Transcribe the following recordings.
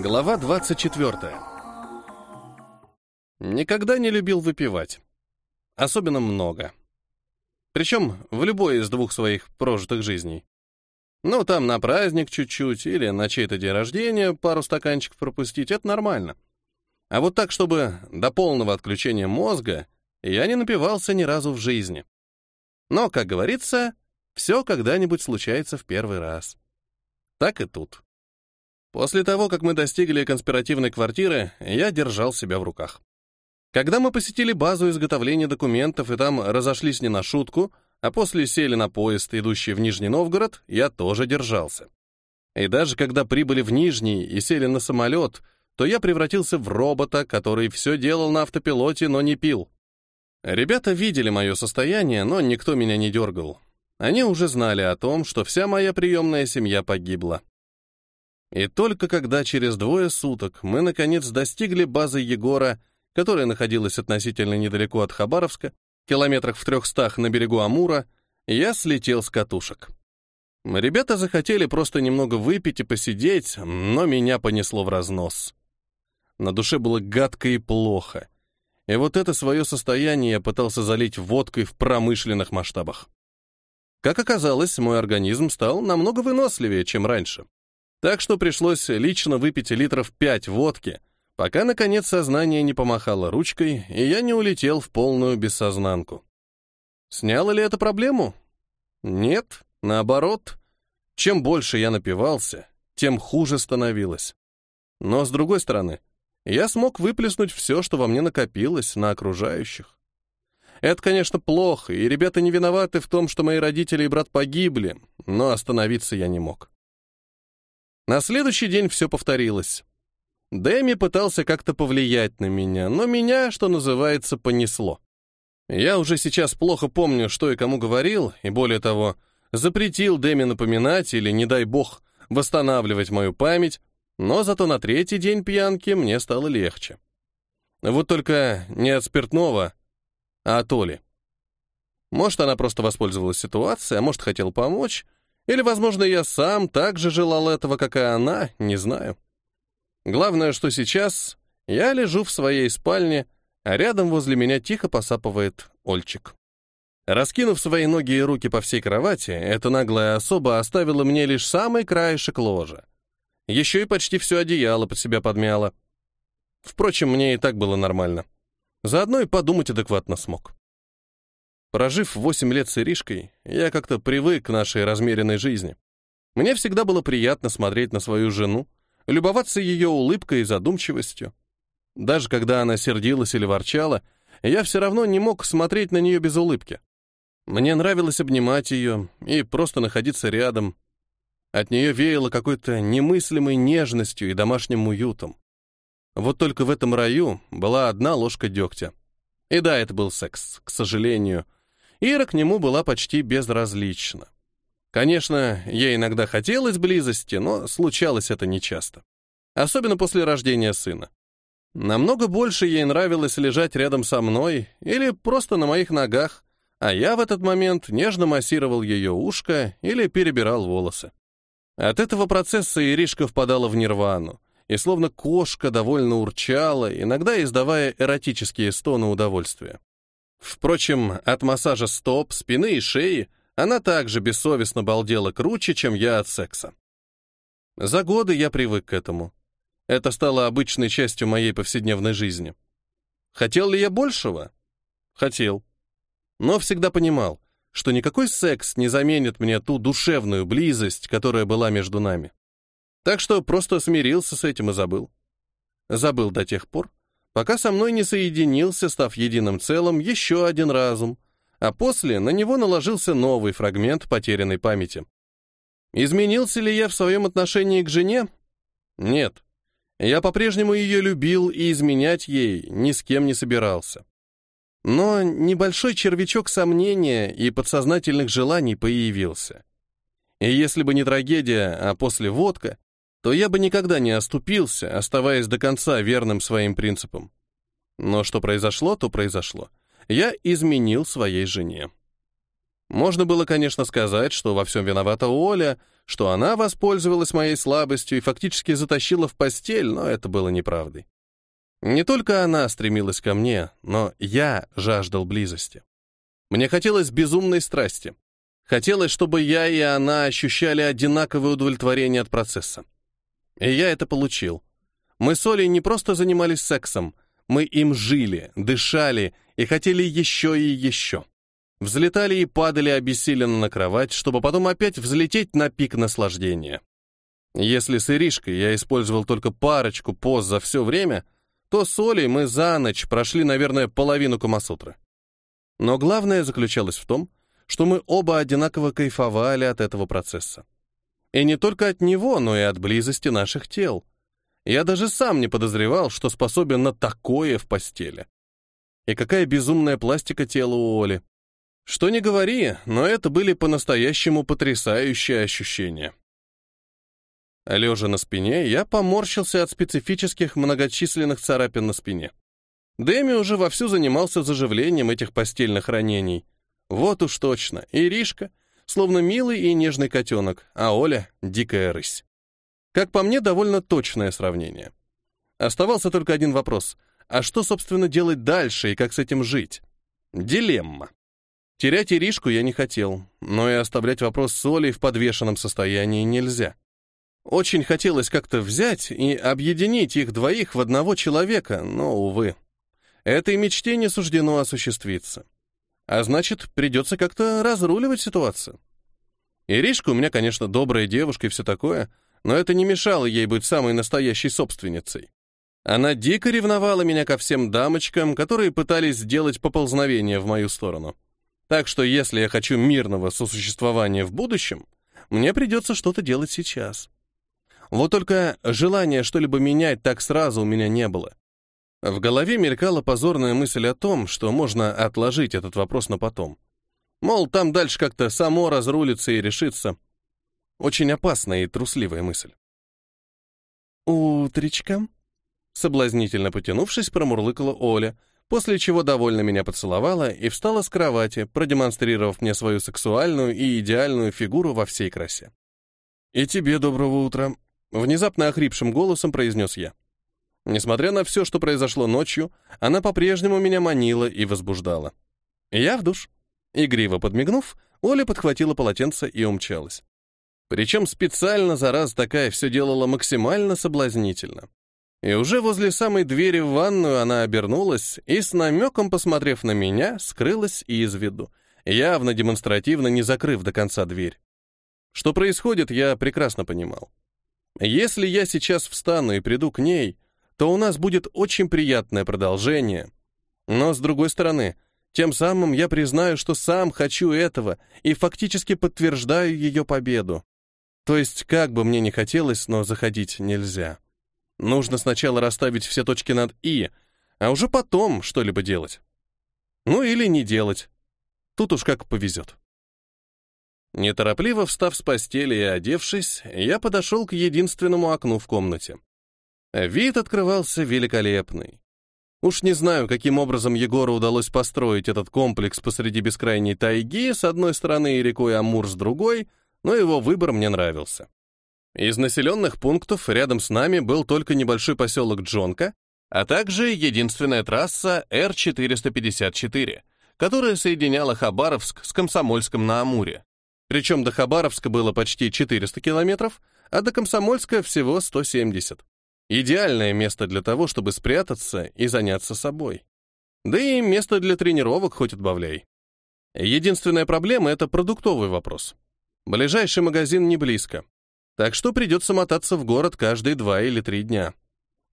Глава 24. Никогда не любил выпивать. Особенно много. Причем в любой из двух своих прожитых жизней. Ну, там на праздник чуть-чуть или на чей-то день рождения пару стаканчиков пропустить — это нормально. А вот так, чтобы до полного отключения мозга, я не напивался ни разу в жизни. Но, как говорится, все когда-нибудь случается в первый раз. Так и тут. После того, как мы достигли конспиративной квартиры, я держал себя в руках. Когда мы посетили базу изготовления документов и там разошлись не на шутку, а после сели на поезд, идущий в Нижний Новгород, я тоже держался. И даже когда прибыли в Нижний и сели на самолет, то я превратился в робота, который все делал на автопилоте, но не пил. Ребята видели мое состояние, но никто меня не дергал. Они уже знали о том, что вся моя приемная семья погибла. И только когда через двое суток мы, наконец, достигли базы Егора, которая находилась относительно недалеко от Хабаровска, километрах в трехстах на берегу Амура, я слетел с катушек. Ребята захотели просто немного выпить и посидеть, но меня понесло в разнос. На душе было гадко и плохо. И вот это свое состояние я пытался залить водкой в промышленных масштабах. Как оказалось, мой организм стал намного выносливее, чем раньше. Так что пришлось лично выпить литров пять водки, пока, наконец, сознание не помахало ручкой, и я не улетел в полную бессознанку. Сняло ли это проблему? Нет, наоборот. Чем больше я напивался, тем хуже становилось. Но, с другой стороны, я смог выплеснуть все, что во мне накопилось, на окружающих. Это, конечно, плохо, и ребята не виноваты в том, что мои родители и брат погибли, но остановиться я не мог. На следующий день все повторилось. Дэми пытался как-то повлиять на меня, но меня, что называется, понесло. Я уже сейчас плохо помню, что и кому говорил, и более того, запретил Дэми напоминать или, не дай бог, восстанавливать мою память, но зато на третий день пьянки мне стало легче. Вот только не от спиртного, а от Оли. Может, она просто воспользовалась ситуацией, а может, хотела помочь, или, возможно, я сам так же желал этого, как и она, не знаю. Главное, что сейчас я лежу в своей спальне, а рядом возле меня тихо посапывает Ольчик. Раскинув свои ноги и руки по всей кровати, эта наглая особа оставила мне лишь самый краешек ложа. Еще и почти все одеяло под себя подмяла. Впрочем, мне и так было нормально. Заодно и подумать адекватно смог. Прожив 8 лет с Иришкой, я как-то привык к нашей размеренной жизни. Мне всегда было приятно смотреть на свою жену, любоваться ее улыбкой и задумчивостью. Даже когда она сердилась или ворчала, я все равно не мог смотреть на нее без улыбки. Мне нравилось обнимать ее и просто находиться рядом. От нее веяло какой-то немыслимой нежностью и домашним уютом. Вот только в этом раю была одна ложка дегтя. И да, это был секс, к сожалению — Ира к нему была почти безразлична. Конечно, ей иногда хотелось близости, но случалось это нечасто. Особенно после рождения сына. Намного больше ей нравилось лежать рядом со мной или просто на моих ногах, а я в этот момент нежно массировал ее ушко или перебирал волосы. От этого процесса Иришка впадала в нирвану, и словно кошка довольно урчала, иногда издавая эротические стоны удовольствия. Впрочем, от массажа стоп, спины и шеи она также бессовестно балдела круче, чем я от секса. За годы я привык к этому. Это стало обычной частью моей повседневной жизни. Хотел ли я большего? Хотел. Но всегда понимал, что никакой секс не заменит мне ту душевную близость, которая была между нами. Так что просто смирился с этим и забыл. Забыл до тех пор, пока со мной не соединился, став единым целым, еще один разум, а после на него наложился новый фрагмент потерянной памяти. Изменился ли я в своем отношении к жене? Нет. Я по-прежнему ее любил и изменять ей ни с кем не собирался. Но небольшой червячок сомнения и подсознательных желаний появился. И если бы не трагедия, а после водка, то я бы никогда не оступился, оставаясь до конца верным своим принципам. Но что произошло, то произошло. Я изменил своей жене. Можно было, конечно, сказать, что во всем виновата Оля, что она воспользовалась моей слабостью и фактически затащила в постель, но это было неправдой. Не только она стремилась ко мне, но я жаждал близости. Мне хотелось безумной страсти. Хотелось, чтобы я и она ощущали одинаковое удовлетворение от процесса. И я это получил. Мы с Олей не просто занимались сексом, мы им жили, дышали и хотели еще и еще. Взлетали и падали обессиленно на кровать, чтобы потом опять взлететь на пик наслаждения. Если с Иришкой я использовал только парочку поз за все время, то с Олей мы за ночь прошли, наверное, половину Камасутры. Но главное заключалось в том, что мы оба одинаково кайфовали от этого процесса. И не только от него, но и от близости наших тел. Я даже сам не подозревал, что способен на такое в постели. И какая безумная пластика тела у Оли. Что не говори, но это были по-настоящему потрясающие ощущения. Лежа на спине, я поморщился от специфических многочисленных царапин на спине. Дэми уже вовсю занимался заживлением этих постельных ранений. Вот уж точно, Иришка, словно милый и нежный котенок, а Оля — дикая рысь. Как по мне, довольно точное сравнение. Оставался только один вопрос. А что, собственно, делать дальше и как с этим жить? Дилемма. Терять Иришку я не хотел, но и оставлять вопрос с Олей в подвешенном состоянии нельзя. Очень хотелось как-то взять и объединить их двоих в одного человека, но, увы. Этой мечте не суждено осуществиться. А значит, придется как-то разруливать ситуацию. Иришка у меня, конечно, добрая девушка и все такое, но это не мешало ей быть самой настоящей собственницей. Она дико ревновала меня ко всем дамочкам, которые пытались сделать поползновение в мою сторону. Так что если я хочу мирного сосуществования в будущем, мне придется что-то делать сейчас. Вот только желания что-либо менять так сразу у меня не было. В голове мелькала позорная мысль о том, что можно отложить этот вопрос на потом. Мол, там дальше как-то само разрулится и решится. Очень опасная и трусливая мысль. «Утречка», — соблазнительно потянувшись, промурлыкала Оля, после чего довольно меня поцеловала и встала с кровати, продемонстрировав мне свою сексуальную и идеальную фигуру во всей красе. «И тебе доброго утра», — внезапно охрипшим голосом произнес я. Несмотря на все, что произошло ночью, она по-прежнему меня манила и возбуждала. Я в душ. Игриво подмигнув, Оля подхватила полотенце и умчалась. Причем специально, за раз такая, все делала максимально соблазнительно. И уже возле самой двери в ванную она обернулась и, с намеком посмотрев на меня, скрылась из виду, явно демонстративно не закрыв до конца дверь. Что происходит, я прекрасно понимал. Если я сейчас встану и приду к ней, то у нас будет очень приятное продолжение. Но, с другой стороны, тем самым я признаю, что сам хочу этого и фактически подтверждаю ее победу. То есть, как бы мне ни хотелось, но заходить нельзя. Нужно сначала расставить все точки над «и», а уже потом что-либо делать. Ну или не делать. Тут уж как повезет. Неторопливо встав с постели и одевшись, я подошел к единственному окну в комнате. Вид открывался великолепный. Уж не знаю, каким образом Егору удалось построить этот комплекс посреди бескрайней тайги с одной стороны и рекой Амур с другой, но его выбор мне нравился. Из населенных пунктов рядом с нами был только небольшой поселок Джонка, а также единственная трасса Р-454, которая соединяла Хабаровск с Комсомольском на Амуре. Причем до Хабаровска было почти 400 километров, а до Комсомольска всего 170. Идеальное место для того, чтобы спрятаться и заняться собой. Да и место для тренировок хоть отбавляй. Единственная проблема — это продуктовый вопрос. Ближайший магазин не близко, так что придется мотаться в город каждые два или три дня.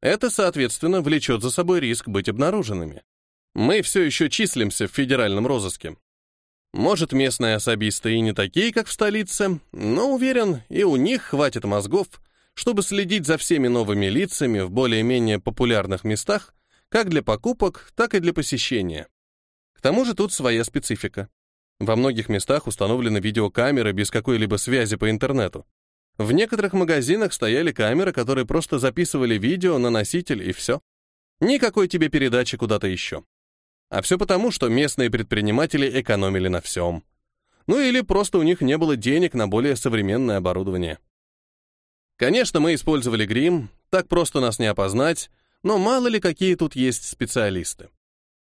Это, соответственно, влечет за собой риск быть обнаруженными. Мы все еще числимся в федеральном розыске. Может, местные особисты и не такие, как в столице, но уверен, и у них хватит мозгов, чтобы следить за всеми новыми лицами в более-менее популярных местах, как для покупок, так и для посещения. К тому же тут своя специфика. Во многих местах установлены видеокамеры без какой-либо связи по интернету. В некоторых магазинах стояли камеры, которые просто записывали видео на носитель и все. Никакой тебе передачи куда-то еще. А все потому, что местные предприниматели экономили на всем. Ну или просто у них не было денег на более современное оборудование. Конечно, мы использовали грим, так просто нас не опознать, но мало ли какие тут есть специалисты.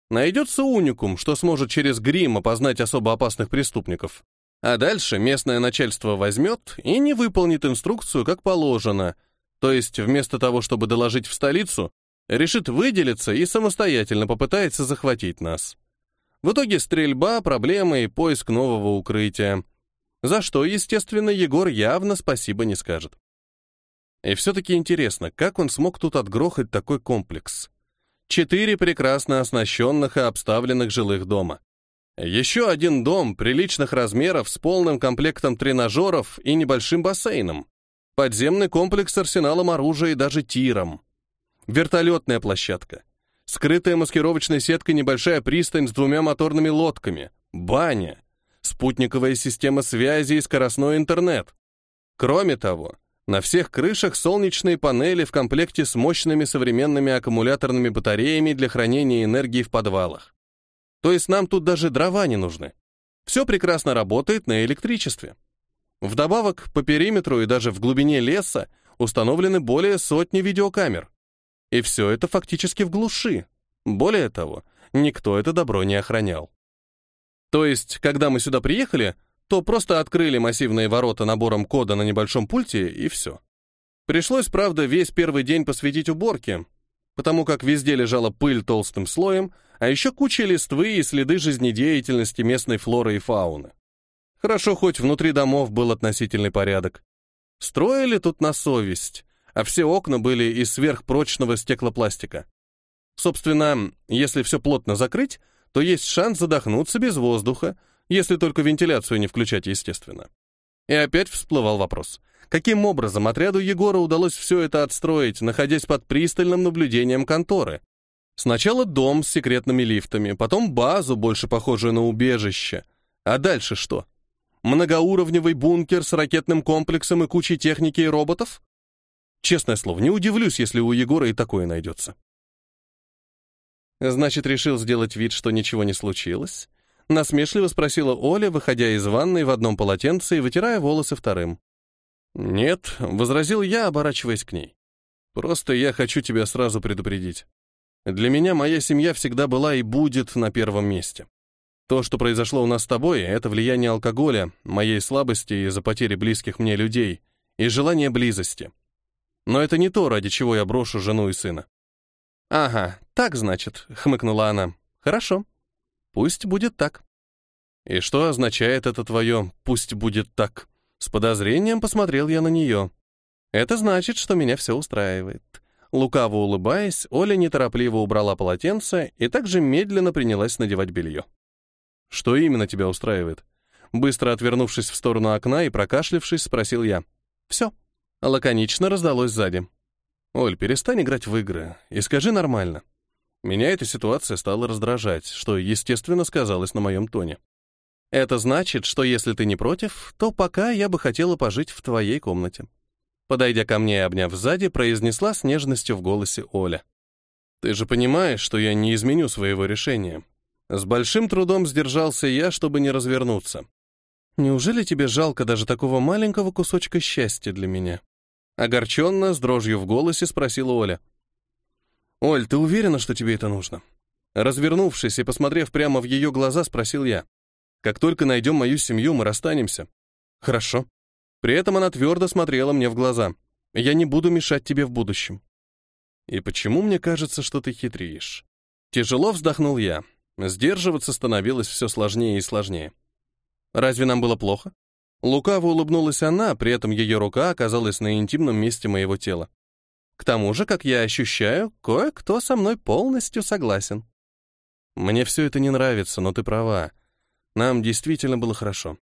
Найдется уникум, что сможет через грим опознать особо опасных преступников. А дальше местное начальство возьмет и не выполнит инструкцию как положено, то есть вместо того, чтобы доложить в столицу, решит выделиться и самостоятельно попытается захватить нас. В итоге стрельба, проблемы и поиск нового укрытия. За что, естественно, Егор явно спасибо не скажет. И все-таки интересно, как он смог тут отгрохать такой комплекс? Четыре прекрасно оснащенных и обставленных жилых дома. Еще один дом приличных размеров с полным комплектом тренажеров и небольшим бассейном. Подземный комплекс с арсеналом оружия и даже тиром. Вертолетная площадка. Скрытая маскировочной сеткой небольшая пристань с двумя моторными лодками. Баня. Спутниковая система связи и скоростной интернет. Кроме того, на всех крышах солнечные панели в комплекте с мощными современными аккумуляторными батареями для хранения энергии в подвалах. То есть нам тут даже дрова не нужны. Все прекрасно работает на электричестве. Вдобавок, по периметру и даже в глубине леса установлены более сотни видеокамер. И все это фактически в глуши. Более того, никто это добро не охранял. То есть, когда мы сюда приехали, то просто открыли массивные ворота набором кода на небольшом пульте, и все. Пришлось, правда, весь первый день посвятить уборке, потому как везде лежала пыль толстым слоем, а еще куча листвы и следы жизнедеятельности местной флоры и фауны. Хорошо, хоть внутри домов был относительный порядок. Строили тут на совесть, а все окна были из сверхпрочного стеклопластика. Собственно, если все плотно закрыть, то есть шанс задохнуться без воздуха, если только вентиляцию не включать, естественно. И опять всплывал вопрос. Каким образом отряду Егора удалось все это отстроить, находясь под пристальным наблюдением конторы? Сначала дом с секретными лифтами, потом базу, больше похожую на убежище. А дальше что? Многоуровневый бункер с ракетным комплексом и кучей техники и роботов? Честное слово, не удивлюсь, если у Егора и такое найдется. Значит, решил сделать вид, что ничего не случилось, Насмешливо спросила Оля, выходя из ванной в одном полотенце и вытирая волосы вторым. «Нет», — возразил я, оборачиваясь к ней. «Просто я хочу тебя сразу предупредить. Для меня моя семья всегда была и будет на первом месте. То, что произошло у нас с тобой, это влияние алкоголя, моей слабости из-за потери близких мне людей и желание близости. Но это не то, ради чего я брошу жену и сына». «Ага, так значит», — хмыкнула она. «Хорошо. Пусть будет так. И что означает это твое «пусть будет так»? С подозрением посмотрел я на нее. Это значит, что меня все устраивает. Лукаво улыбаясь, Оля неторопливо убрала полотенце и также медленно принялась надевать белье. «Что именно тебя устраивает?» Быстро отвернувшись в сторону окна и прокашлявшись, спросил я. «Все». Лаконично раздалось сзади. «Оль, перестань играть в игры и скажи нормально. Меня эта ситуация стала раздражать, что, естественно, сказалось на моем тоне. Это значит, что если ты не против, то пока я бы хотела пожить в твоей комнате. Подойдя ко мне и обняв сзади, произнесла с нежностью в голосе Оля. Ты же понимаешь, что я не изменю своего решения. С большим трудом сдержался я, чтобы не развернуться. Неужели тебе жалко даже такого маленького кусочка счастья для меня? Огорченно, с дрожью в голосе спросила Оля. «Оль, ты уверена, что тебе это нужно?» Развернувшись и посмотрев прямо в ее глаза, спросил я. «Как только найдем мою семью, мы расстанемся». «Хорошо». При этом она твердо смотрела мне в глаза. «Я не буду мешать тебе в будущем». «И почему мне кажется, что ты хитришь?» Тяжело вздохнул я. Сдерживаться становилось все сложнее и сложнее. «Разве нам было плохо?» Лукаво улыбнулась она, при этом ее рука оказалась на интимном месте моего тела. К тому же, как я ощущаю, кое-кто со мной полностью согласен. Мне все это не нравится, но ты права. Нам действительно было хорошо.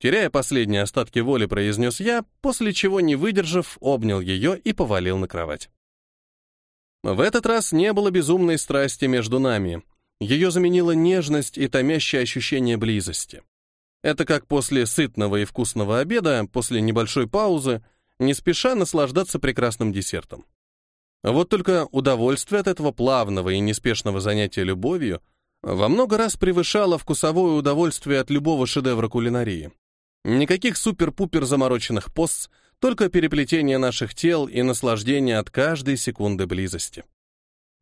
Теряя последние остатки воли, произнес я, после чего, не выдержав, обнял ее и повалил на кровать. В этот раз не было безумной страсти между нами. Ее заменила нежность и томящее ощущение близости. Это как после сытного и вкусного обеда, после небольшой паузы, не спеша наслаждаться прекрасным десертом. Вот только удовольствие от этого плавного и неспешного занятия любовью во много раз превышала вкусовое удовольствие от любого шедевра кулинарии. Никаких супер-пупер замороченных пост, только переплетение наших тел и наслаждение от каждой секунды близости.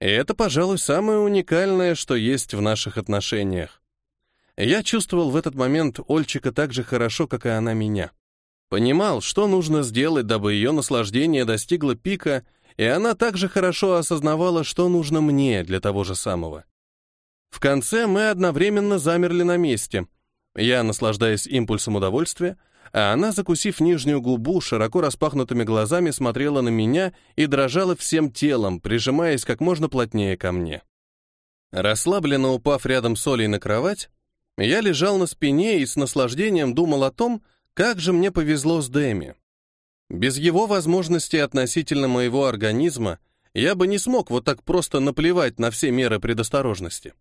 И это, пожалуй, самое уникальное, что есть в наших отношениях. Я чувствовал в этот момент Ольчика так же хорошо, как и она меня. Понимал, что нужно сделать, дабы ее наслаждение достигло пика, и она также хорошо осознавала, что нужно мне для того же самого. В конце мы одновременно замерли на месте. Я, наслаждаясь импульсом удовольствия, а она, закусив нижнюю губу, широко распахнутыми глазами смотрела на меня и дрожала всем телом, прижимаясь как можно плотнее ко мне. Расслабленно упав рядом с Олей на кровать, я лежал на спине и с наслаждением думал о том, как же мне повезло с Дэми. Без его возможностей относительно моего организма я бы не смог вот так просто наплевать на все меры предосторожности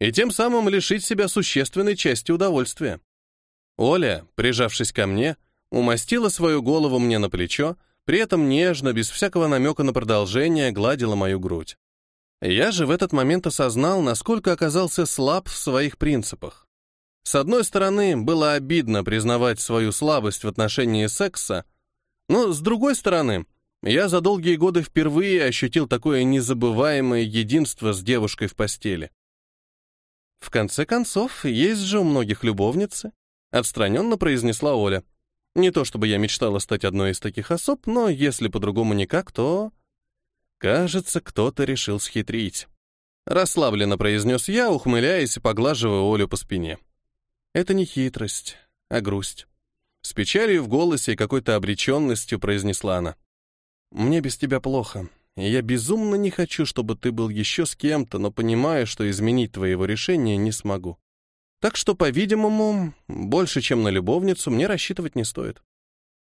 и тем самым лишить себя существенной части удовольствия. Оля, прижавшись ко мне, умастила свою голову мне на плечо, при этом нежно, без всякого намека на продолжение, гладила мою грудь. Я же в этот момент осознал, насколько оказался слаб в своих принципах. С одной стороны, было обидно признавать свою слабость в отношении секса, но с другой стороны, я за долгие годы впервые ощутил такое незабываемое единство с девушкой в постели. В конце концов, есть же у многих любовницы, отстраненно произнесла Оля. Не то чтобы я мечтала стать одной из таких особ, но если по-другому никак, то... Кажется, кто-то решил схитрить. Расслабленно произнес я, ухмыляясь и поглаживая Олю по спине. Это не хитрость, а грусть. С печалью в голосе и какой-то обреченностью произнесла она. «Мне без тебя плохо я безумно не хочу, чтобы ты был еще с кем-то, но понимаю, что изменить твоего решения не смогу. Так что, по-видимому, больше, чем на любовницу, мне рассчитывать не стоит.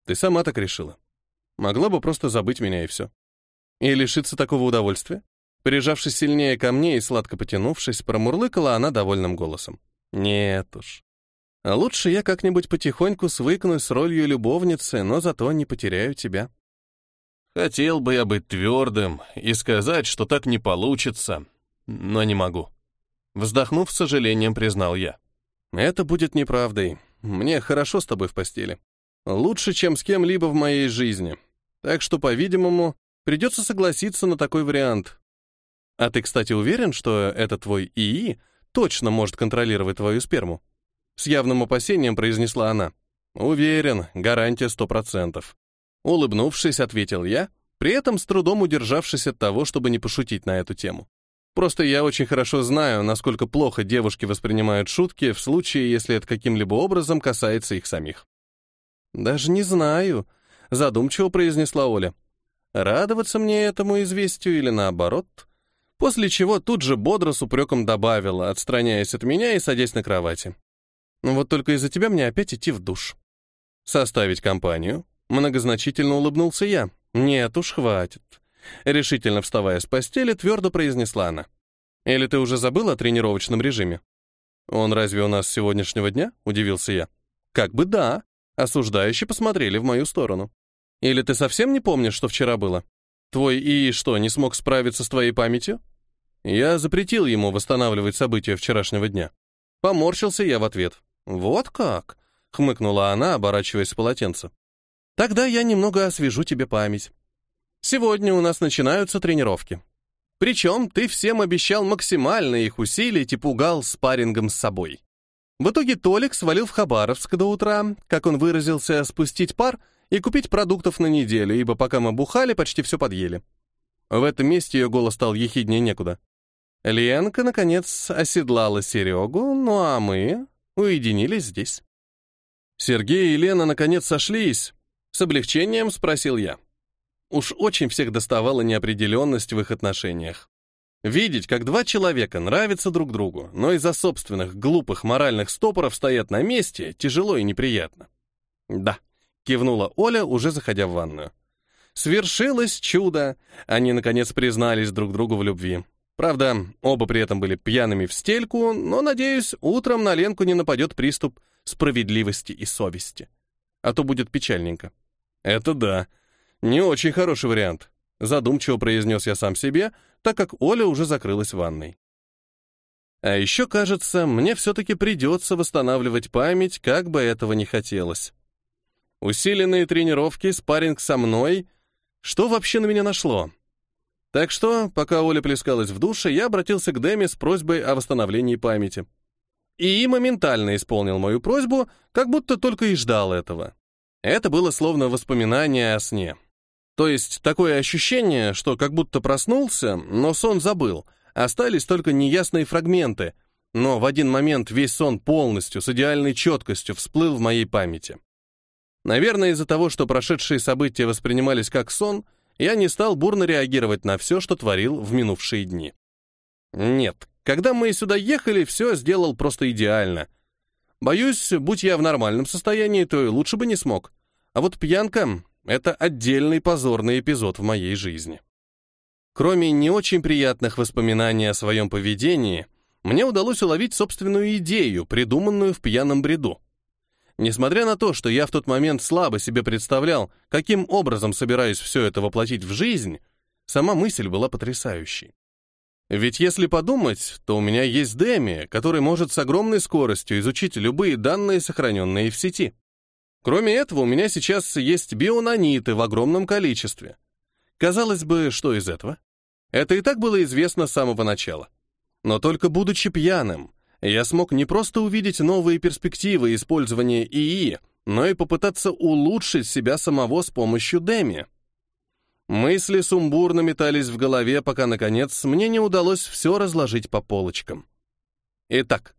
Ты сама так решила. Могла бы просто забыть меня и все. И лишиться такого удовольствия? Прижавшись сильнее ко мне и сладко потянувшись, промурлыкала она довольным голосом. Нет уж. А лучше я как-нибудь потихоньку свыкнусь с ролью любовницы, но зато не потеряю тебя. Хотел бы я быть твердым и сказать, что так не получится, но не могу. Вздохнув, с сожалением признал я. Это будет неправдой. Мне хорошо с тобой в постели. Лучше, чем с кем-либо в моей жизни. Так что, по-видимому, придется согласиться на такой вариант. А ты, кстати, уверен, что этот твой ИИ точно может контролировать твою сперму? С явным опасением произнесла она. Уверен, гарантия сто процентов. Улыбнувшись, ответил я, при этом с трудом удержавшись от того, чтобы не пошутить на эту тему. Просто я очень хорошо знаю, насколько плохо девушки воспринимают шутки в случае, если это каким-либо образом касается их самих. «Даже не знаю», — задумчиво произнесла Оля. «Радоваться мне этому известию или наоборот?» После чего тут же бодро с упреком добавила, отстраняясь от меня и садясь на кровати. «Вот только из-за тебя мне опять идти в душ. Составить компанию, Многозначительно улыбнулся я. «Нет уж, хватит». Решительно вставая с постели, твердо произнесла она. «Или ты уже забыл о тренировочном режиме?» «Он разве у нас с сегодняшнего дня?» — удивился я. «Как бы да». Осуждающие посмотрели в мою сторону. «Или ты совсем не помнишь, что вчера было? Твой ИИ что, не смог справиться с твоей памятью?» Я запретил ему восстанавливать события вчерашнего дня. Поморщился я в ответ. «Вот как?» — хмыкнула она, оборачиваясь с полотенца. Тогда я немного освежу тебе память. Сегодня у нас начинаются тренировки. Причем ты всем обещал максимально их усилить и пугал спаррингом с собой. В итоге Толик свалил в Хабаровск до утра, как он выразился, спустить пар и купить продуктов на неделю, ибо пока мы бухали, почти все подъели. В этом месте ее голос стал ехиднее некуда. Ленка, наконец, оседлала Серегу, ну а мы уединились здесь. Сергей и Лена, наконец, сошлись, с облегчением спросил я. Уж очень всех доставала неопределенность в их отношениях. Видеть, как два человека нравятся друг другу, но из-за собственных глупых моральных стопоров стоят на месте, тяжело и неприятно. «Да», — кивнула Оля, уже заходя в ванную. Свершилось чудо. Они, наконец, признались друг другу в любви. Правда, оба при этом были пьяными в стельку, но, надеюсь, утром на Ленку не нападет приступ справедливости и совести. А то будет печальненько. Это да. Не очень хороший вариант. Задумчиво произнес я сам себе, так как Оля уже закрылась в ванной. А еще, кажется, мне все-таки придется восстанавливать память, как бы этого не хотелось. Усиленные тренировки, спарринг со мной. Что вообще на меня нашло? Так что, пока Оля плескалась в душе, я обратился к Дэми с просьбой о восстановлении памяти. И моментально исполнил мою просьбу, как будто только и ждал этого. Это было словно воспоминание о сне. То есть такое ощущение, что как будто проснулся, но сон забыл, остались только неясные фрагменты, но в один момент весь сон полностью, с идеальной четкостью всплыл в моей памяти. Наверное, из-за того, что прошедшие события воспринимались как сон, я не стал бурно реагировать на все, что творил в минувшие дни. Нет, когда мы сюда ехали, все сделал просто идеально. Боюсь, будь я в нормальном состоянии, то и лучше бы не смог. А вот пьянка — это отдельный позорный эпизод в моей жизни. Кроме не очень приятных воспоминаний о своем поведении, мне удалось уловить собственную идею, придуманную в пьяном бреду. Несмотря на то, что я в тот момент слабо себе представлял, каким образом собираюсь все это воплотить в жизнь, сама мысль была потрясающей. Ведь если подумать, то у меня есть Деми, который может с огромной скоростью изучить любые данные, сохраненные в сети. Кроме этого, у меня сейчас есть бионаниты в огромном количестве. Казалось бы, что из этого? Это и так было известно с самого начала. Но только будучи пьяным, я смог не просто увидеть новые перспективы использования ИИ, но и попытаться улучшить себя самого с помощью Деми. Мысли сумбурно метались в голове, пока, наконец, мне не удалось все разложить по полочкам. Итак,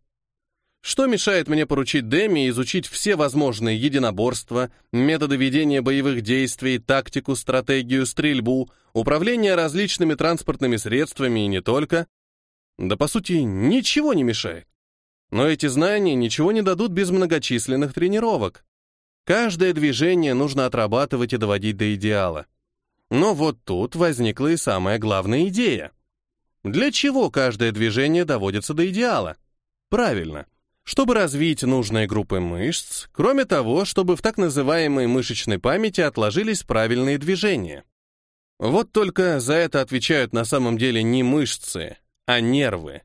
что мешает мне поручить Деми изучить все возможные единоборства, методы ведения боевых действий, тактику, стратегию, стрельбу, управление различными транспортными средствами и не только? Да, по сути, ничего не мешает. Но эти знания ничего не дадут без многочисленных тренировок. Каждое движение нужно отрабатывать и доводить до идеала. Но вот тут возникла и самая главная идея. Для чего каждое движение доводится до идеала? Правильно — чтобы развить нужные группы мышц, кроме того, чтобы в так называемой мышечной памяти отложились правильные движения. Вот только за это отвечают на самом деле не мышцы, а нервы.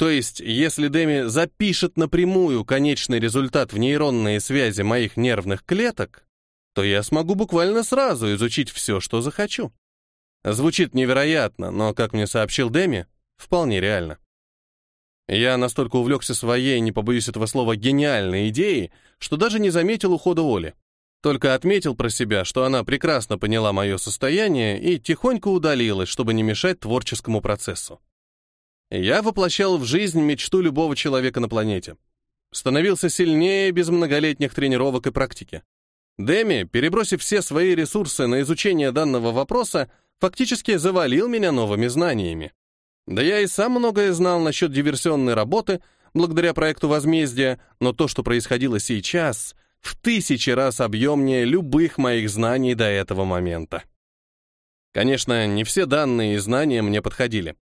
То есть, если Дэми запишет напрямую конечный результат в нейронные связи моих нервных клеток, то я смогу буквально сразу изучить все, что захочу. Звучит невероятно, но, как мне сообщил Дэми, вполне реально. Я настолько увлекся своей, не побоюсь этого слова, гениальной идеей, что даже не заметил ухода Оли. Только отметил про себя, что она прекрасно поняла мое состояние и тихонько удалилась, чтобы не мешать творческому процессу. Я воплощал в жизнь мечту любого человека на планете. Становился сильнее без многолетних тренировок и практики. Деми, перебросив все свои ресурсы на изучение данного вопроса, фактически завалил меня новыми знаниями. Да я и сам многое знал насчет диверсионной работы, благодаря проекту «Возмездие», но то, что происходило сейчас, в тысячи раз объемнее любых моих знаний до этого момента. Конечно, не все данные и знания мне подходили.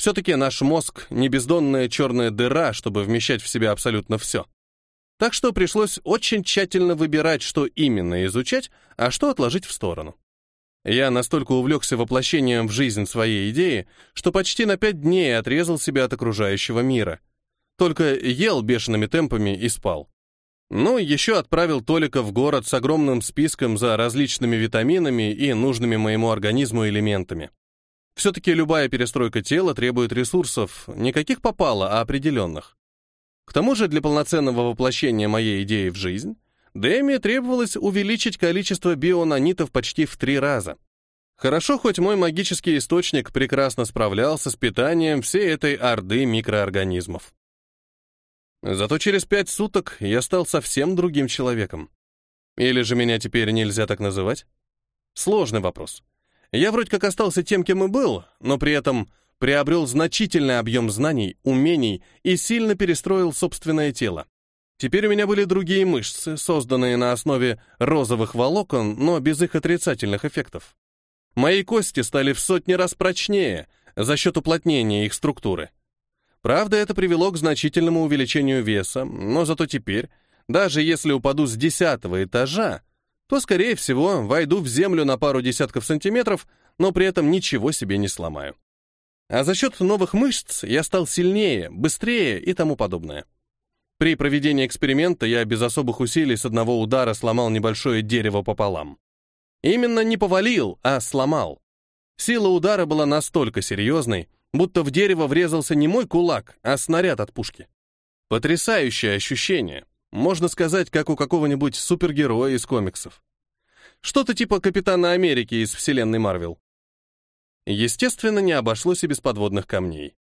Все-таки наш мозг — не бездонная черная дыра, чтобы вмещать в себя абсолютно все. Так что пришлось очень тщательно выбирать, что именно изучать, а что отложить в сторону. Я настолько увлекся воплощением в жизнь своей идеи, что почти на пять дней отрезал себя от окружающего мира. Только ел бешеными темпами и спал. Ну, еще отправил Толика в город с огромным списком за различными витаминами и нужными моему организму элементами. Все-таки любая перестройка тела требует ресурсов, не каких попало, а определенных. К тому же для полноценного воплощения моей идеи в жизнь Дэми требовалось увеличить количество бионанитов почти в три раза. Хорошо, хоть мой магический источник прекрасно справлялся с питанием всей этой орды микроорганизмов. Зато через пять суток я стал совсем другим человеком. Или же меня теперь нельзя так называть? Сложный вопрос. Я вроде как остался тем, кем и был, но при этом приобрел значительный объем знаний, умений и сильно перестроил собственное тело. Теперь у меня были другие мышцы, созданные на основе розовых волокон, но без их отрицательных эффектов. Мои кости стали в сотни раз прочнее за счет уплотнения их структуры. Правда, это привело к значительному увеличению веса, но зато теперь, даже если упаду с десятого этажа, то, скорее всего, войду в землю на пару десятков сантиметров, но при этом ничего себе не сломаю. А за счет новых мышц я стал сильнее, быстрее и тому подобное. При проведении эксперимента я без особых усилий с одного удара сломал небольшое дерево пополам. Именно не повалил, а сломал. Сила удара была настолько серьезной, будто в дерево врезался не мой кулак, а снаряд от пушки. Потрясающее ощущение. Можно сказать, как у какого-нибудь супергероя из комиксов. Что-то типа Капитана Америки из вселенной Марвел. Естественно, не обошлось и без подводных камней.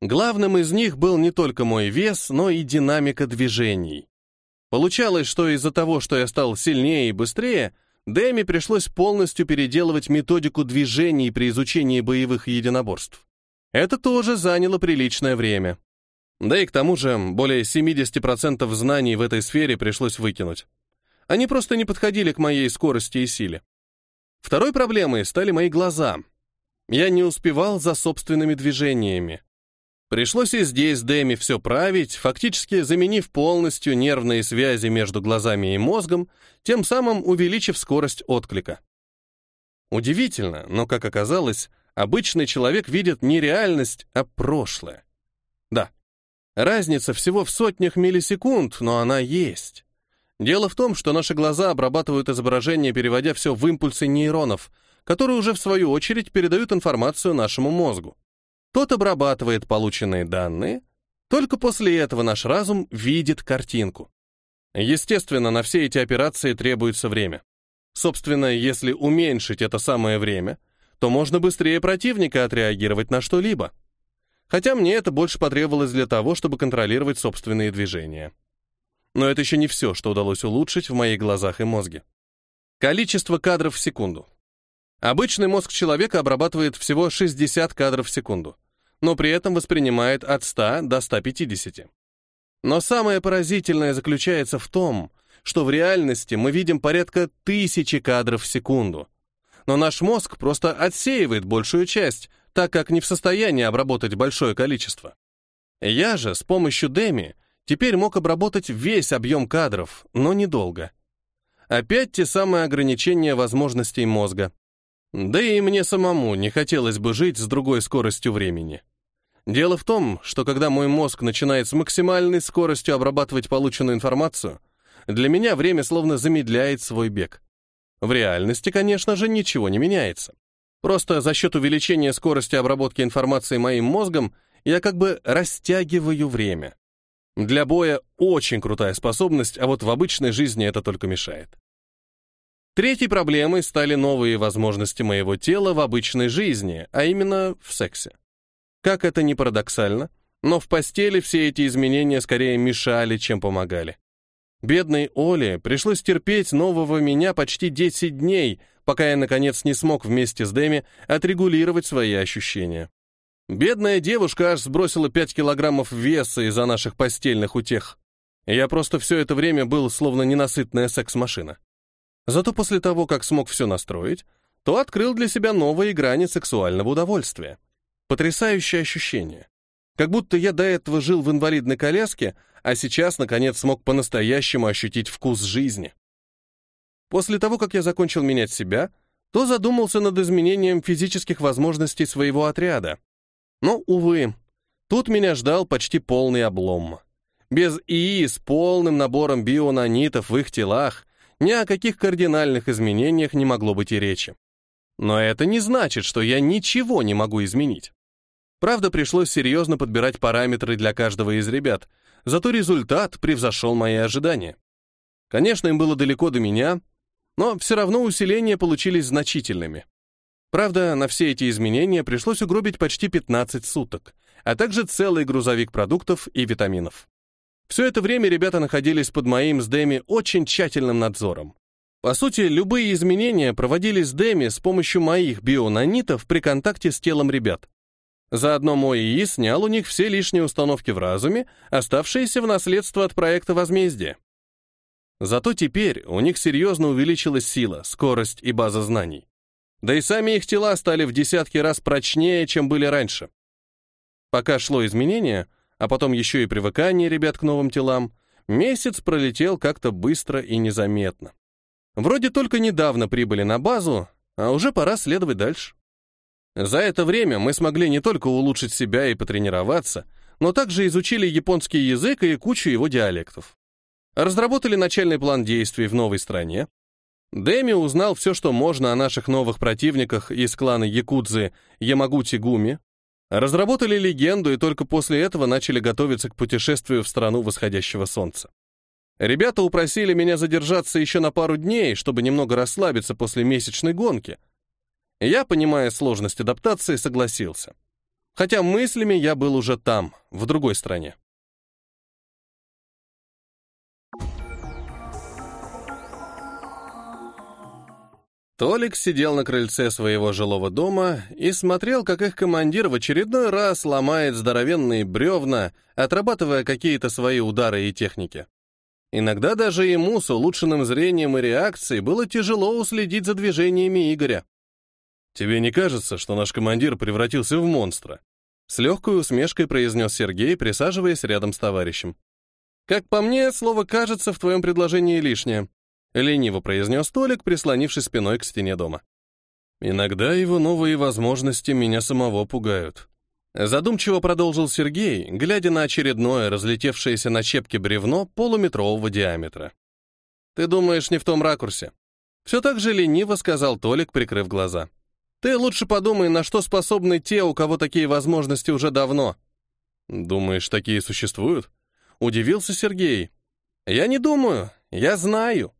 Главным из них был не только мой вес, но и динамика движений. Получалось, что из-за того, что я стал сильнее и быстрее, Дэми пришлось полностью переделывать методику движений при изучении боевых единоборств. Это тоже заняло приличное время. Да и к тому же более 70% знаний в этой сфере пришлось выкинуть. Они просто не подходили к моей скорости и силе. Второй проблемой стали мои глаза. Я не успевал за собственными движениями. Пришлось и здесь Дэми все править, фактически заменив полностью нервные связи между глазами и мозгом, тем самым увеличив скорость отклика. Удивительно, но, как оказалось, обычный человек видит не реальность, а прошлое. Да, разница всего в сотнях миллисекунд, но она есть. Дело в том, что наши глаза обрабатывают изображение, переводя все в импульсы нейронов, которые уже в свою очередь передают информацию нашему мозгу. Тот обрабатывает полученные данные, только после этого наш разум видит картинку. Естественно, на все эти операции требуется время. Собственно, если уменьшить это самое время, то можно быстрее противника отреагировать на что-либо. Хотя мне это больше потребовалось для того, чтобы контролировать собственные движения. Но это еще не все, что удалось улучшить в моих глазах и мозге. Количество кадров в секунду. Обычный мозг человека обрабатывает всего 60 кадров в секунду, но при этом воспринимает от 100 до 150. Но самое поразительное заключается в том, что в реальности мы видим порядка тысячи кадров в секунду. Но наш мозг просто отсеивает большую часть, так как не в состоянии обработать большое количество. Я же с помощью Деми теперь мог обработать весь объем кадров, но недолго. Опять те самые ограничения возможностей мозга. Да и мне самому не хотелось бы жить с другой скоростью времени. Дело в том, что когда мой мозг начинает с максимальной скоростью обрабатывать полученную информацию, для меня время словно замедляет свой бег. В реальности, конечно же, ничего не меняется. Просто за счет увеличения скорости обработки информации моим мозгом я как бы растягиваю время. Для боя очень крутая способность, а вот в обычной жизни это только мешает. Третьей проблемой стали новые возможности моего тела в обычной жизни, а именно в сексе. Как это ни парадоксально, но в постели все эти изменения скорее мешали, чем помогали. Бедной Оле пришлось терпеть нового меня почти 10 дней, пока я, наконец, не смог вместе с Дэми отрегулировать свои ощущения. Бедная девушка аж сбросила 5 килограммов веса из-за наших постельных утех. Я просто все это время был словно ненасытная секс-машина. Зато после того, как смог все настроить, то открыл для себя новые грани сексуального удовольствия. Потрясающее ощущение. Как будто я до этого жил в инвалидной коляске, а сейчас, наконец, смог по-настоящему ощутить вкус жизни. После того, как я закончил менять себя, то задумался над изменением физических возможностей своего отряда. Но, увы, тут меня ждал почти полный облом. Без ИИ с полным набором бионанитов в их телах ни о каких кардинальных изменениях не могло быть и речи. Но это не значит, что я ничего не могу изменить. Правда, пришлось серьезно подбирать параметры для каждого из ребят, зато результат превзошел мои ожидания. Конечно, им было далеко до меня, но все равно усиления получились значительными. Правда, на все эти изменения пришлось угробить почти 15 суток, а также целый грузовик продуктов и витаминов. Все это время ребята находились под моим с Дэми очень тщательным надзором. По сути, любые изменения проводились с Дэми с помощью моих бионанитов при контакте с телом ребят. Заодно мой ИИ снял у них все лишние установки в разуме, оставшиеся в наследство от проекта возмездия. Зато теперь у них серьезно увеличилась сила, скорость и база знаний. Да и сами их тела стали в десятки раз прочнее, чем были раньше. Пока шло изменение, а потом еще и привыкание ребят к новым телам, месяц пролетел как-то быстро и незаметно. Вроде только недавно прибыли на базу, а уже пора следовать дальше. За это время мы смогли не только улучшить себя и потренироваться, но также изучили японский язык и кучу его диалектов. Разработали начальный план действий в новой стране. Дэми узнал все, что можно о наших новых противниках из клана Якудзы Ямагути-Гуми. Разработали легенду и только после этого начали готовиться к путешествию в страну восходящего солнца. Ребята упросили меня задержаться еще на пару дней, чтобы немного расслабиться после месячной гонки. Я, понимая сложность адаптации, согласился. Хотя мыслями я был уже там, в другой стране. Толик сидел на крыльце своего жилого дома и смотрел, как их командир в очередной раз ломает здоровенные бревна, отрабатывая какие-то свои удары и техники. Иногда даже ему с улучшенным зрением и реакцией было тяжело уследить за движениями Игоря. «Тебе не кажется, что наш командир превратился в монстра?» С легкой усмешкой произнес Сергей, присаживаясь рядом с товарищем. «Как по мне, слово «кажется» в твоем предложении лишнее», лениво произнес Толик, прислонившись спиной к стене дома. «Иногда его новые возможности меня самого пугают», Задумчиво продолжил Сергей, глядя на очередное разлетевшееся на щепки бревно полуметрового диаметра. «Ты думаешь не в том ракурсе?» Все так же лениво сказал Толик, прикрыв глаза. «Ты лучше подумай, на что способны те, у кого такие возможности уже давно». «Думаешь, такие существуют?» Удивился Сергей. «Я не думаю, я знаю.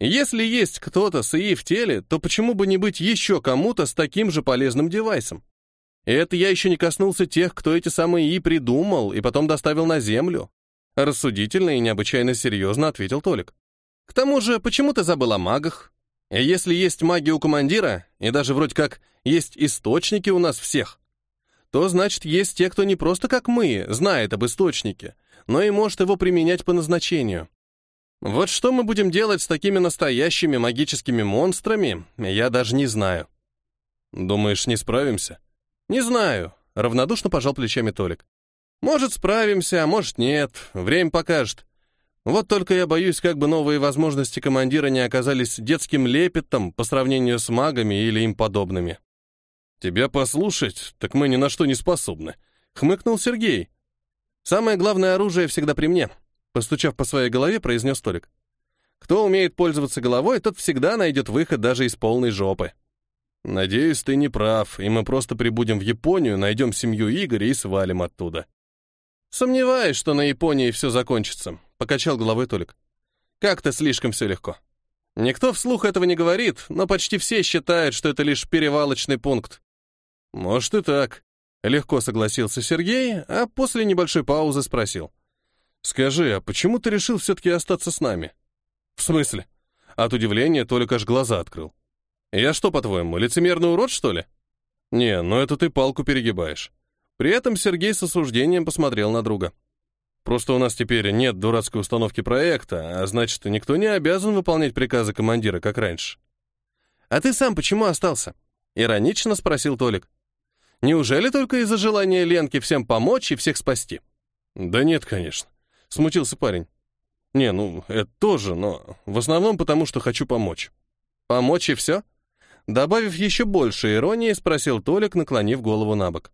Если есть кто-то с ИИ в теле, то почему бы не быть еще кому-то с таким же полезным девайсом? И это я еще не коснулся тех, кто эти самые И придумал и потом доставил на Землю. Рассудительно и необычайно серьезно ответил Толик. К тому же, почему ты забыл о магах? И если есть маги у командира, и даже вроде как есть источники у нас всех, то значит есть те, кто не просто как мы, знает об источнике, но и может его применять по назначению. Вот что мы будем делать с такими настоящими магическими монстрами, я даже не знаю. Думаешь, не справимся? «Не знаю», — равнодушно пожал плечами Толик. «Может, справимся, а может, нет. Время покажет. Вот только я боюсь, как бы новые возможности командира не оказались детским лепетом по сравнению с магами или им подобными». «Тебя послушать, так мы ни на что не способны», — хмыкнул Сергей. «Самое главное оружие всегда при мне», — постучав по своей голове, произнес Толик. «Кто умеет пользоваться головой, тот всегда найдет выход даже из полной жопы». Надеюсь, ты не прав, и мы просто прибудем в Японию, найдем семью Игоря и свалим оттуда. Сомневаюсь, что на Японии все закончится, покачал головой Толик. Как-то слишком все легко. Никто вслух этого не говорит, но почти все считают, что это лишь перевалочный пункт. Может и так. Легко согласился Сергей, а после небольшой паузы спросил. «Скажи, а почему ты решил все-таки остаться с нами?» «В смысле?» От удивления Толик аж глаза открыл. Я что, по-твоему, лицемерный урод, что ли? Не, ну это ты палку перегибаешь. При этом Сергей с осуждением посмотрел на друга. Просто у нас теперь нет дурацкой установки проекта, а значит, никто не обязан выполнять приказы командира, как раньше. А ты сам почему остался? Иронично спросил Толик. Неужели только из-за желания Ленки всем помочь и всех спасти? Да нет, конечно. Смутился парень. Не, ну, это тоже, но в основном потому, что хочу помочь. Помочь и все? Добавив еще больше иронии, спросил Толик, наклонив голову на бок.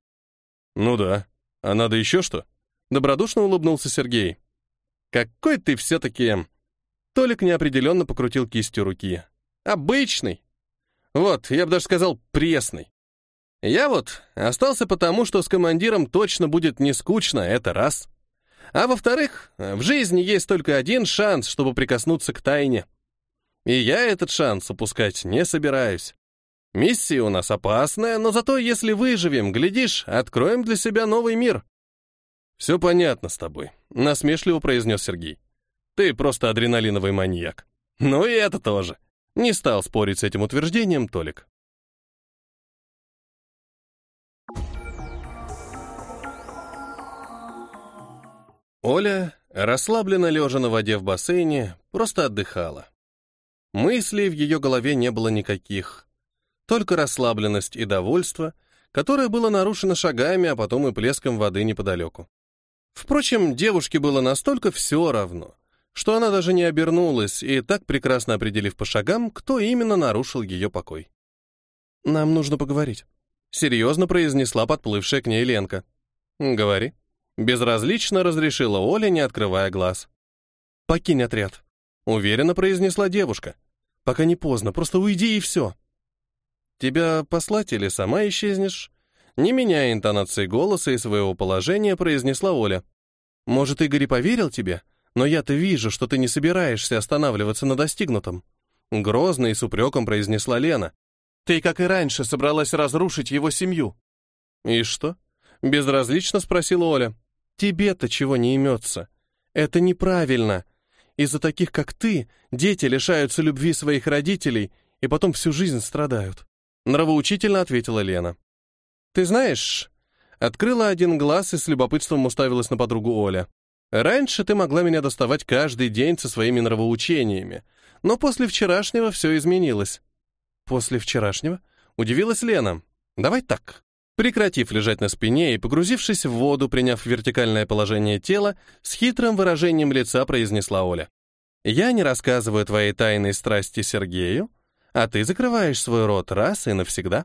«Ну да. А надо еще что?» Добродушно улыбнулся Сергей. «Какой ты все-таки...» Толик неопределенно покрутил кистью руки. «Обычный. Вот, я бы даже сказал, пресный. Я вот остался потому, что с командиром точно будет не скучно, это раз. А во-вторых, в жизни есть только один шанс, чтобы прикоснуться к тайне. И я этот шанс упускать не собираюсь. Миссия у нас опасная, но зато если выживем, глядишь, откроем для себя новый мир. Все понятно с тобой, насмешливо произнес Сергей. Ты просто адреналиновый маньяк. Ну и это тоже. Не стал спорить с этим утверждением Толик. Оля, расслабленно лежа на воде в бассейне, просто отдыхала. Мыслей в ее голове не было никаких только расслабленность и довольство, которое было нарушено шагами, а потом и плеском воды неподалеку. Впрочем, девушке было настолько все равно, что она даже не обернулась и так прекрасно определив по шагам, кто именно нарушил ее покой. «Нам нужно поговорить». серьезно произнесла подплывшая к ней Ленка. «Говори». Безразлично разрешила Оля, не открывая глаз. «Покинь отряд», — уверенно произнесла девушка. «Пока не поздно, просто уйди и все». «Тебя послать или сама исчезнешь?» Не меняя интонации голоса и своего положения, произнесла Оля. «Может, Игорь и поверил тебе, но я-то вижу, что ты не собираешься останавливаться на достигнутом». Грозно и с упреком произнесла Лена. «Ты, как и раньше, собралась разрушить его семью». «И что?» Безразлично спросила Оля. «Тебе-то чего не имется? Это неправильно. Из-за таких, как ты, дети лишаются любви своих родителей и потом всю жизнь страдают». Нравоучительно ответила Лена. «Ты знаешь...» Открыла один глаз и с любопытством уставилась на подругу Оля. «Раньше ты могла меня доставать каждый день со своими нравоучениями, но после вчерашнего все изменилось». «После вчерашнего?» Удивилась Лена. «Давай так. Прекратив лежать на спине и погрузившись в воду, приняв вертикальное положение тела, с хитрым выражением лица произнесла Оля. «Я не рассказываю твоей тайной страсти Сергею, а ты закрываешь свой рот раз и навсегда».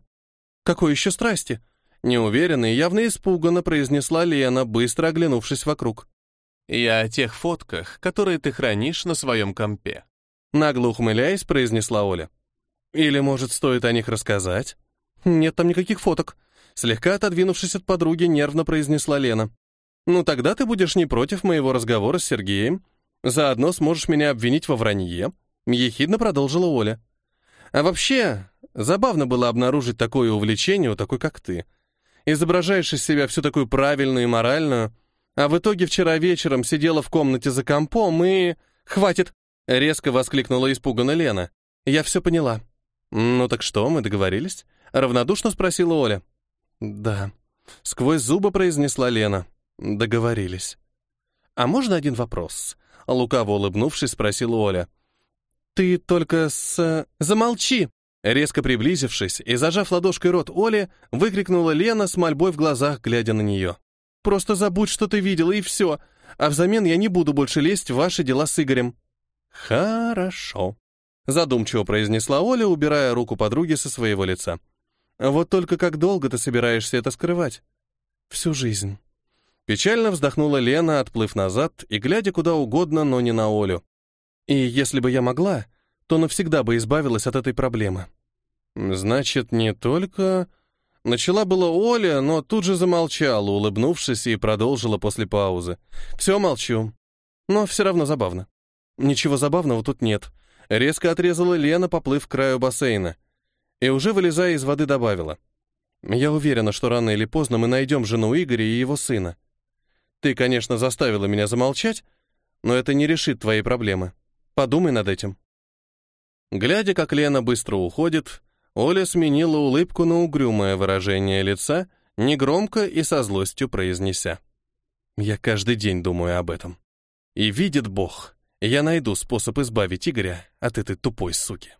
«Какой еще страсти?» Неуверенно и явно испуганно произнесла Лена, быстро оглянувшись вокруг. «Я о тех фотках, которые ты хранишь на своем компе». Нагло ухмыляясь, произнесла Оля. «Или, может, стоит о них рассказать?» «Нет там никаких фоток», Слегка отодвинувшись от подруги, нервно произнесла Лена. «Ну тогда ты будешь не против моего разговора с Сергеем. Заодно сможешь меня обвинить во вранье», — ехидно продолжила Оля. «А вообще, забавно было обнаружить такое увлечение у такой, как ты. Изображаешь из себя всю такую правильную и моральную, а в итоге вчера вечером сидела в комнате за компом и... Хватит!» — резко воскликнула испуганно Лена. «Я все поняла». «Ну так что, мы договорились?» — равнодушно спросила Оля. «Да», — сквозь зубы произнесла Лена. «Договорились». «А можно один вопрос?» — лукаво улыбнувшись, спросила Оля. «Ты только с... Замолчи!» Резко приблизившись и зажав ладошкой рот Оли, выкрикнула Лена с мольбой в глазах, глядя на нее. «Просто забудь, что ты видела, и все. А взамен я не буду больше лезть в ваши дела с Игорем». «Хорошо», — задумчиво произнесла Оля, убирая руку подруги со своего лица. Вот только как долго ты собираешься это скрывать? Всю жизнь. Печально вздохнула Лена, отплыв назад и глядя куда угодно, но не на Олю. И если бы я могла, то навсегда бы избавилась от этой проблемы. Значит, не только... Начала было Оля, но тут же замолчала, улыбнувшись, и продолжила после паузы. «Все, молчу. Но все равно забавно». «Ничего забавного тут нет». Резко отрезала Лена, поплыв к краю бассейна и уже вылезая из воды добавила. «Я уверена, что рано или поздно мы найдем жену Игоря и его сына. Ты, конечно, заставила меня замолчать, но это не решит твои проблемы. Подумай над этим». Глядя, как Лена быстро уходит, Оля сменила улыбку на угрюмое выражение лица, негромко и со злостью произнеся. «Я каждый день думаю об этом. И видит Бог, я найду способ избавить Игоря от этой тупой суки».